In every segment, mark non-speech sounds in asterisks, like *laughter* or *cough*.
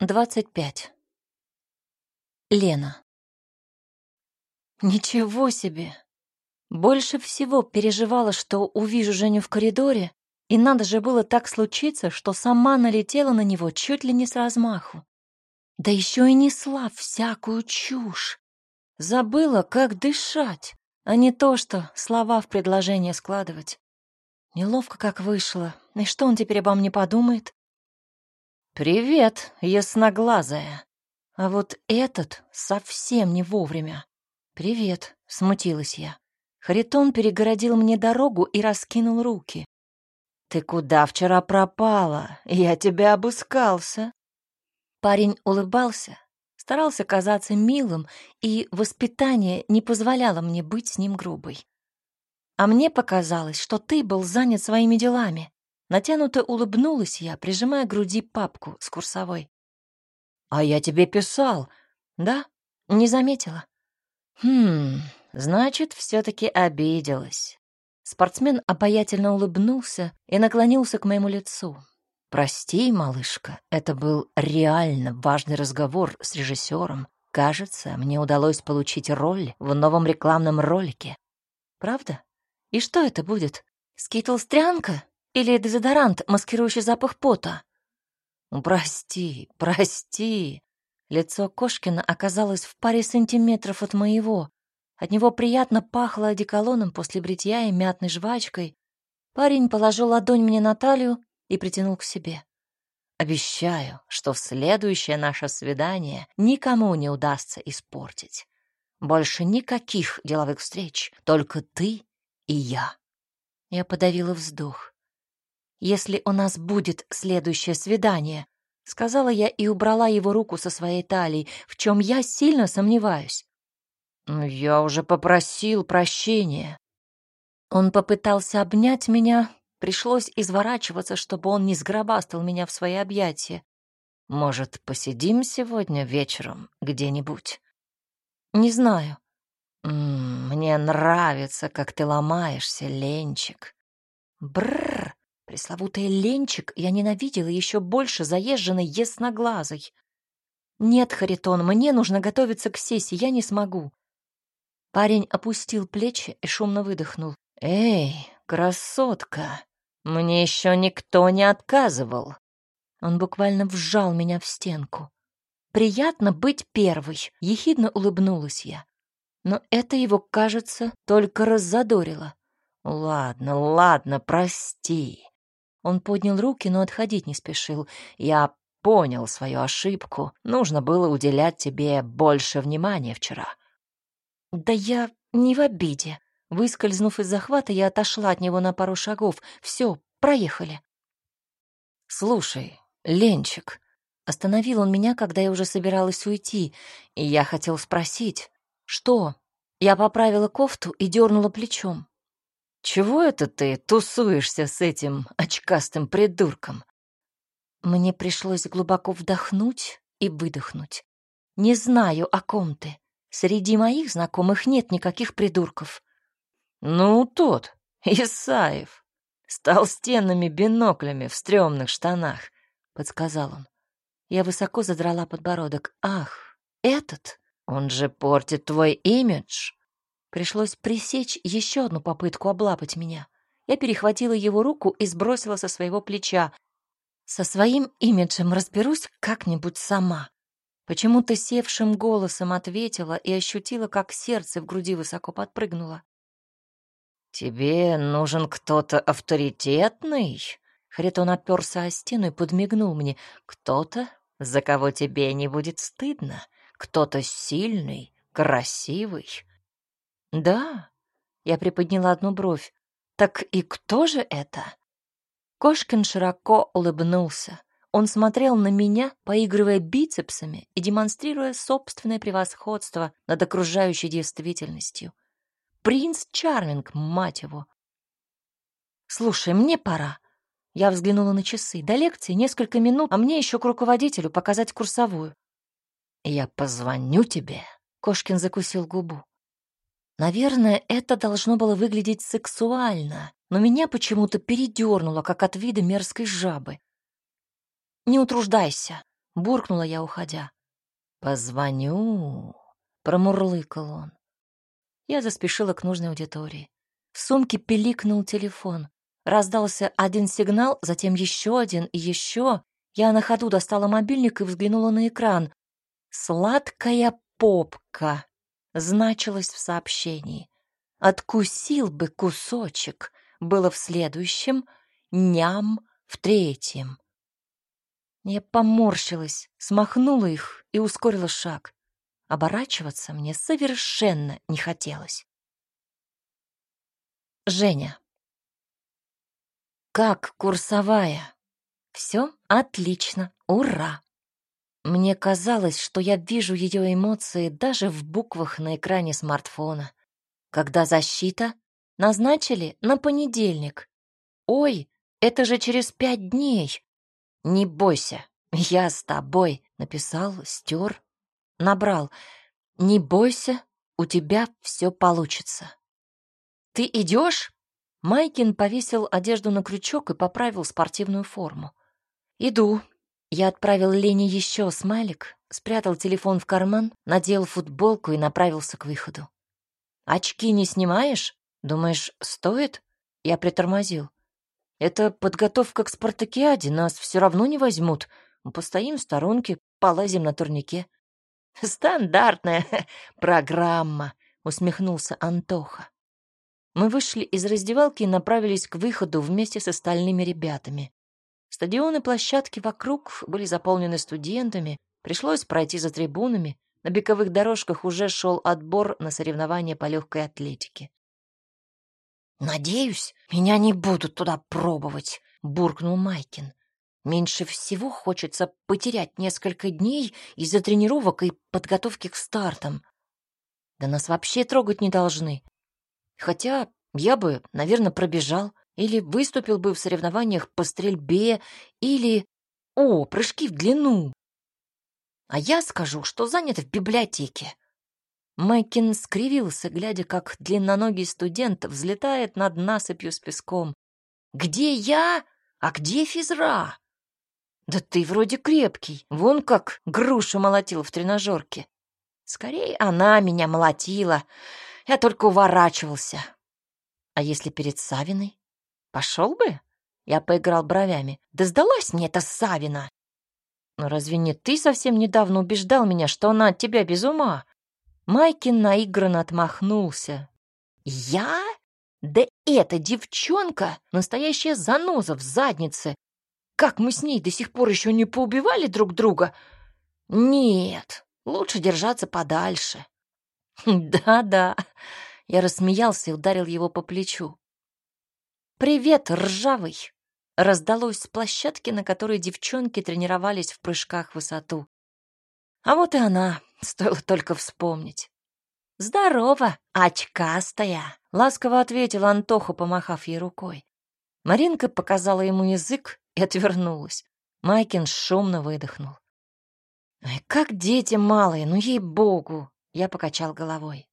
25. Лена. Ничего себе! Больше всего переживала, что увижу Женю в коридоре, и надо же было так случиться, что сама налетела на него чуть ли не с размаху. Да еще и несла всякую чушь. Забыла, как дышать, а не то, что слова в предложение складывать. Неловко как вышло. И что он теперь обо мне подумает? «Привет, ясноглазая!» А вот этот совсем не вовремя. «Привет», — смутилась я. Харитон перегородил мне дорогу и раскинул руки. «Ты куда вчера пропала? Я тебя обыскался». Парень улыбался, старался казаться милым, и воспитание не позволяло мне быть с ним грубой. «А мне показалось, что ты был занят своими делами. Натянуто улыбнулась я, прижимая к груди папку с курсовой. «А я тебе писал». «Да? Не заметила». «Хм, значит, все-таки обиделась». Спортсмен обаятельно улыбнулся и наклонился к моему лицу. «Прости, малышка, это был реально важный разговор с режиссером. Кажется, мне удалось получить роль в новом рекламном ролике». «Правда? И что это будет? Скитлстрянка?» Или дезодорант, маскирующий запах пота? Прости, прости. Лицо Кошкина оказалось в паре сантиметров от моего. От него приятно пахло одеколоном после бритья и мятной жвачкой. Парень положил ладонь мне на талию и притянул к себе. Обещаю, что в следующее наше свидание никому не удастся испортить. Больше никаких деловых встреч, только ты и я. Я подавила вздох если у нас будет следующее свидание», — сказала я и убрала его руку со своей талии, в чем я сильно сомневаюсь. «Ну, «Я уже попросил прощения». Он попытался обнять меня, пришлось изворачиваться, чтобы он не сгробастал меня в свои объятия. «Может, посидим сегодня вечером где-нибудь?» «Не знаю». «Мне нравится, как ты ломаешься, Ленчик». Бррр. Пресловутый ленчик я ненавидела еще больше заезженной ясноглазой. «Нет, Харитон, мне нужно готовиться к сессии, я не смогу». Парень опустил плечи и шумно выдохнул. «Эй, красотка, мне еще никто не отказывал». Он буквально вжал меня в стенку. «Приятно быть первой», — ехидно улыбнулась я. Но это его, кажется, только раззадорило. «Ладно, ладно, прости. Он поднял руки, но отходить не спешил. «Я понял свою ошибку. Нужно было уделять тебе больше внимания вчера». «Да я не в обиде». Выскользнув из захвата, я отошла от него на пару шагов. «Все, проехали». «Слушай, Ленчик», — остановил он меня, когда я уже собиралась уйти, и я хотел спросить, «что?» Я поправила кофту и дернула плечом. Чего это ты тусуешься с этим очкастым придурком? Мне пришлось глубоко вдохнуть и выдохнуть. Не знаю, о ком ты. Среди моих знакомых нет никаких придурков. Ну, тот, Исаев, с толстенными биноклями в стрёмных штанах, подсказал он. Я высоко задрала подбородок. Ах, этот? Он же портит твой имидж. Пришлось пресечь еще одну попытку облапать меня. Я перехватила его руку и сбросила со своего плеча. Со своим имиджем разберусь как-нибудь сама. Почему-то севшим голосом ответила и ощутила, как сердце в груди высоко подпрыгнуло. «Тебе нужен кто-то авторитетный?» Харитон оперся о стену и подмигнул мне. «Кто-то, за кого тебе не будет стыдно? Кто-то сильный, красивый?» «Да?» — я приподняла одну бровь. «Так и кто же это?» Кошкин широко улыбнулся. Он смотрел на меня, поигрывая бицепсами и демонстрируя собственное превосходство над окружающей действительностью. «Принц Чарминг, мать его!» «Слушай, мне пора». Я взглянула на часы. До лекции несколько минут, а мне еще к руководителю показать курсовую. «Я позвоню тебе», — Кошкин закусил губу. Наверное, это должно было выглядеть сексуально, но меня почему-то передернуло, как от вида мерзкой жабы. «Не утруждайся», — буркнула я, уходя. «Позвоню», — промурлыкал он. Я заспешила к нужной аудитории. В сумке пиликнул телефон. Раздался один сигнал, затем еще один и еще. Я на ходу достала мобильник и взглянула на экран. «Сладкая попка» значилось в сообщении. «Откусил бы кусочек» было в следующем, «ням» в третьем. Я поморщилась, смахнула их и ускорила шаг. Оборачиваться мне совершенно не хотелось. Женя. Как курсовая? Все отлично, ура! Мне казалось, что я вижу ее эмоции даже в буквах на экране смартфона. Когда защита? Назначили на понедельник. Ой, это же через пять дней. «Не бойся, я с тобой», — написал, стер, набрал. «Не бойся, у тебя все получится». «Ты идешь?» Майкин повесил одежду на крючок и поправил спортивную форму. «Иду». Я отправил Лене еще смайлик, спрятал телефон в карман, надел футболку и направился к выходу. «Очки не снимаешь? Думаешь, стоит?» Я притормозил. Это подготовка к спартакиаде, нас все равно не возьмут. Мы постоим в сторонке, полазим на турнике. Стандартная *laughs* программа, усмехнулся Антоха. Мы вышли из раздевалки и направились к выходу вместе с остальными ребятами. Стадионы и площадки вокруг были заполнены студентами, пришлось пройти за трибунами, на беговых дорожках уже шел отбор на соревнования по легкой атлетике. «Надеюсь, меня не будут туда пробовать», — буркнул Майкин. «Меньше всего хочется потерять несколько дней из-за тренировок и подготовки к стартам. Да нас вообще трогать не должны. Хотя я бы, наверное, пробежал или выступил бы в соревнованиях по стрельбе, или... О, прыжки в длину. А я скажу, что занят в библиотеке. Мэккин скривился, глядя, как длинноногий студент взлетает над насыпью с песком. «Где я? А где физра?» «Да ты вроде крепкий, вон как грушу молотил в тренажерке». «Скорее она меня молотила, я только уворачивался». «А если перед Савиной? Пошел бы?» Я поиграл бровями. «Да сдалась мне эта Савина!» «Но разве не ты совсем недавно убеждал меня, что она от тебя без ума?» Майкин наигранно отмахнулся. «Я? Да эта девчонка — настоящая заноза в заднице. Как мы с ней до сих пор еще не поубивали друг друга? Нет, лучше держаться подальше». *laughs* «Да-да», — я рассмеялся и ударил его по плечу. «Привет, ржавый!» раздалось с площадки, на которой девчонки тренировались в прыжках в высоту. А вот и она, стоило только вспомнить. «Здорово, очкастая!» — ласково ответил Антоха, помахав ей рукой. Маринка показала ему язык и отвернулась. Майкин шумно выдохнул. «Ой, как дети малые, ну ей-богу!» — я покачал головой.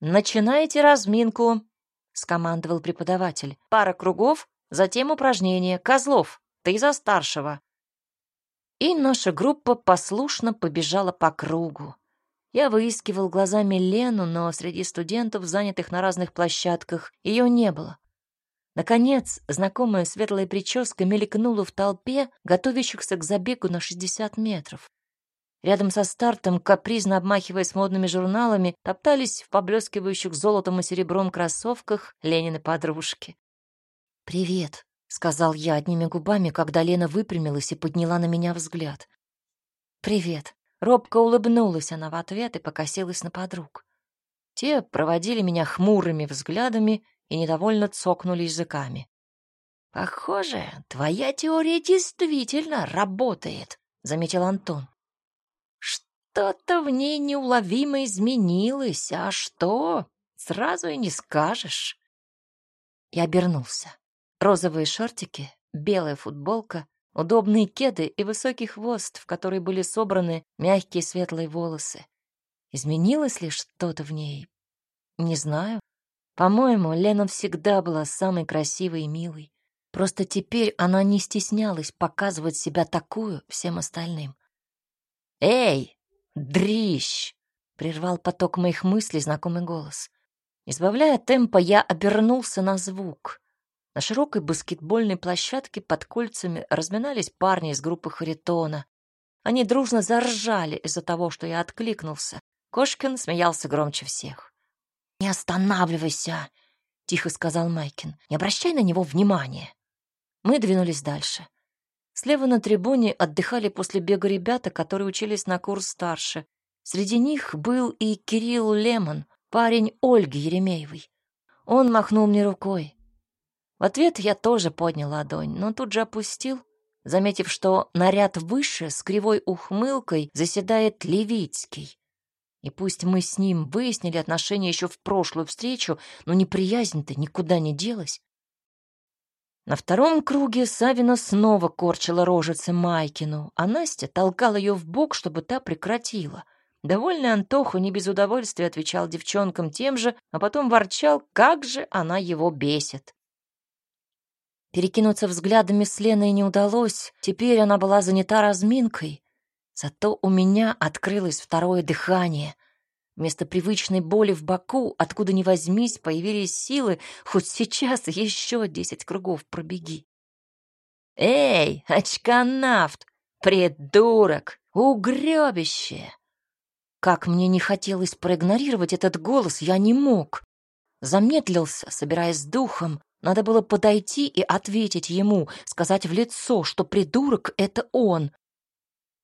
«Начинайте разминку!» — скомандовал преподаватель. «Пара кругов, затем упражнение. Козлов, ты за старшего!» И наша группа послушно побежала по кругу. Я выискивал глазами Лену, но среди студентов, занятых на разных площадках, ее не было. Наконец, знакомая светлая прическа мелькнула в толпе, готовящихся к забегу на 60 метров. Рядом со стартом, капризно обмахиваясь модными журналами, топтались в поблескивающих золотом и серебром кроссовках Ленины подружки. «Привет», — сказал я одними губами, когда Лена выпрямилась и подняла на меня взгляд. «Привет». Робко улыбнулась она в ответ и покосилась на подруг. Те проводили меня хмурыми взглядами и недовольно цокнули языками. «Похоже, твоя теория действительно работает», — заметил Антон. «Что-то в ней неуловимо изменилось, а что, сразу и не скажешь». Я обернулся. Розовые шортики, белая футболка, удобные кеды и высокий хвост, в который были собраны мягкие светлые волосы. Изменилось ли что-то в ней? Не знаю. По-моему, Лена всегда была самой красивой и милой. Просто теперь она не стеснялась показывать себя такую всем остальным. «Эй, дрищ!» — прервал поток моих мыслей знакомый голос. Избавляя темпа, я обернулся на звук. На широкой баскетбольной площадке под кольцами разминались парни из группы Харитона. Они дружно заржали из-за того, что я откликнулся. Кошкин смеялся громче всех. «Не останавливайся!» — тихо сказал Майкин. «Не обращай на него внимания!» Мы двинулись дальше. Слева на трибуне отдыхали после бега ребята, которые учились на курс старше. Среди них был и Кирилл Лемон, парень Ольги Еремеевой. Он махнул мне рукой. В ответ я тоже поднял ладонь, но тут же опустил, заметив, что наряд выше с кривой ухмылкой заседает Левицкий. И пусть мы с ним выяснили отношения еще в прошлую встречу, но неприязнь-то никуда не делась. На втором круге Савина снова корчила рожицы Майкину, а Настя толкала ее в бок, чтобы та прекратила. Довольный Антоху не без удовольствия отвечал девчонкам тем же, а потом ворчал, как же она его бесит. Перекинуться взглядами с Леной не удалось, теперь она была занята разминкой. Зато у меня открылось второе дыхание. Вместо привычной боли в боку, откуда ни возьмись, появились силы, хоть сейчас еще десять кругов пробеги. «Эй, очканавт! Придурок! Угребище!» Как мне не хотелось проигнорировать этот голос, я не мог. Замедлился, собираясь с духом, надо было подойти и ответить ему, сказать в лицо, что придурок — это он.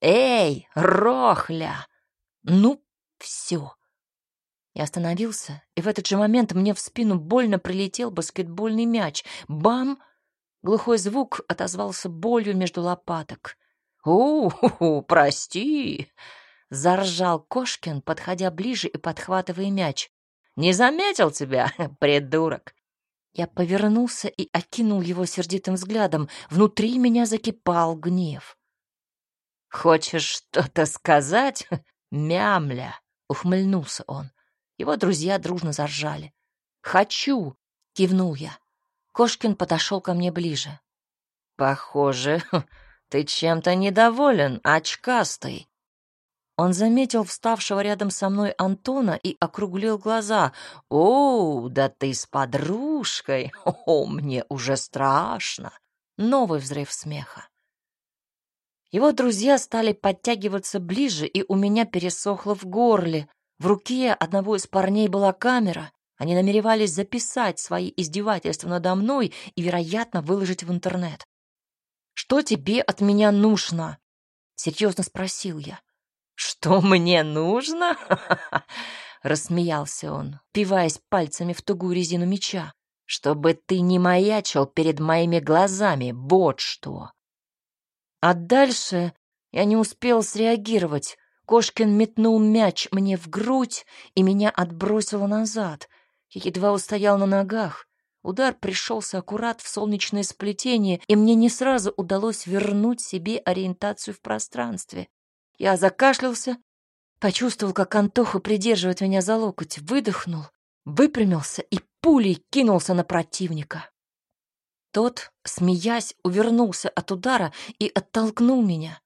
«Эй, Рохля!» Ну, все. Я остановился, и в этот же момент мне в спину больно прилетел баскетбольный мяч. Бам! Глухой звук отозвался болью между лопаток. «У-ху-ху, прости!» — заржал Кошкин, подходя ближе и подхватывая мяч. «Не заметил тебя, *laughs* придурок!» Я повернулся и окинул его сердитым взглядом. Внутри меня закипал гнев. «Хочешь что-то сказать, *laughs* мямля?» — ухмыльнулся он. Его друзья дружно заржали. «Хочу!» — кивнул я. Кошкин подошел ко мне ближе. «Похоже, *laughs* ты чем-то недоволен, очкастый», он заметил вставшего рядом со мной Антона и округлил глаза. «О, да ты с подружкой! *laughs* О, мне уже страшно!» Новый взрыв смеха. Его друзья стали подтягиваться ближе, и у меня пересохло в горле. В руке одного из парней была камера. Они намеревались записать свои издевательства надо мной и, вероятно, выложить в интернет. «Что тебе от меня нужно?» — серьезно спросил я. «Что мне нужно?» *laughs* — рассмеялся он, пиваясь пальцами в тугую резину меча. «Чтобы ты не маячил перед моими глазами, вот что!» А дальше я не успел среагировать. Кошкин метнул мяч мне в грудь, и меня отбросило назад. Я едва устоял на ногах. Удар пришелся аккурат в солнечное сплетение, и мне не сразу удалось вернуть себе ориентацию в пространстве. Я закашлялся, почувствовал, как Антоха придерживает меня за локоть, выдохнул, выпрямился и пулей кинулся на противника. Тот, смеясь, увернулся от удара и оттолкнул меня.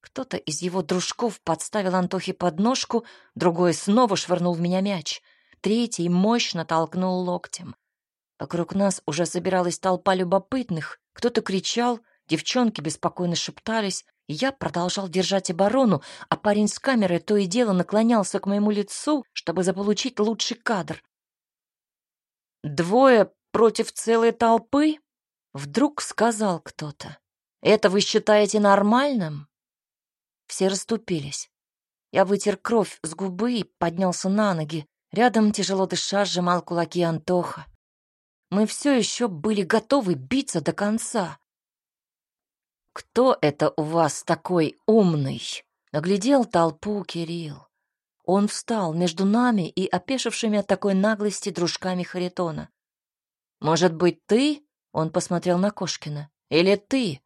Кто-то из его дружков подставил Антохе подножку, другой снова швырнул в меня мяч, третий мощно толкнул локтем. Вокруг нас уже собиралась толпа любопытных, кто-то кричал, девчонки беспокойно шептались, я продолжал держать оборону, а парень с камерой то и дело наклонялся к моему лицу, чтобы заполучить лучший кадр. «Двое против целой толпы?» — вдруг сказал кто-то. «Это вы считаете нормальным?» Все расступились. Я вытер кровь с губы и поднялся на ноги. Рядом, тяжело дыша, сжимал кулаки Антоха. Мы все еще были готовы биться до конца. «Кто это у вас такой умный?» — наглядел толпу Кирилл. Он встал между нами и опешившими от такой наглости дружками Харитона. «Может быть, ты?» — он посмотрел на Кошкина. «Или ты?»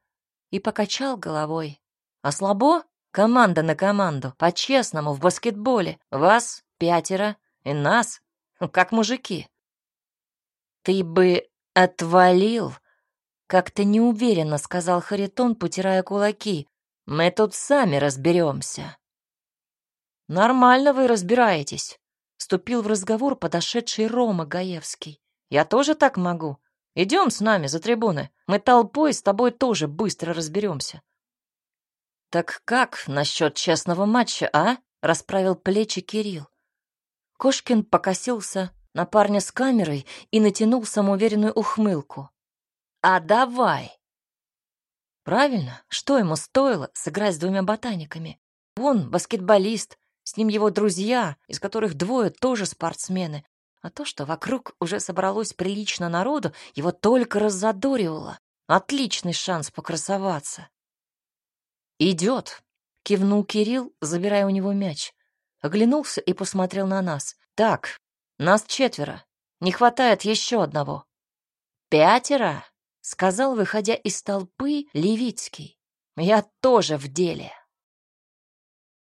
И покачал головой. «А слабо? Команда на команду. По-честному, в баскетболе. Вас пятеро и нас, как мужики». «Ты бы отвалил?» Как-то неуверенно сказал Харитон, потирая кулаки. Мы тут сами разберемся. Нормально вы разбираетесь, вступил в разговор подошедший Рома Гаевский. Я тоже так могу. Идем с нами за трибуны. Мы толпой с тобой тоже быстро разберемся. Так как насчет честного матча, а? Расправил плечи Кирилл. Кошкин покосился на парня с камерой и натянул самоуверенную ухмылку. «А давай!» Правильно, что ему стоило сыграть с двумя ботаниками? Он баскетболист, с ним его друзья, из которых двое тоже спортсмены. А то, что вокруг уже собралось прилично народу, его только раззадоривало. Отличный шанс покрасоваться. «Идет», — кивнул Кирилл, забирая у него мяч. Оглянулся и посмотрел на нас. «Так, нас четверо. Не хватает еще одного». «Пятеро?» — сказал, выходя из толпы, Левицкий. «Я тоже в деле».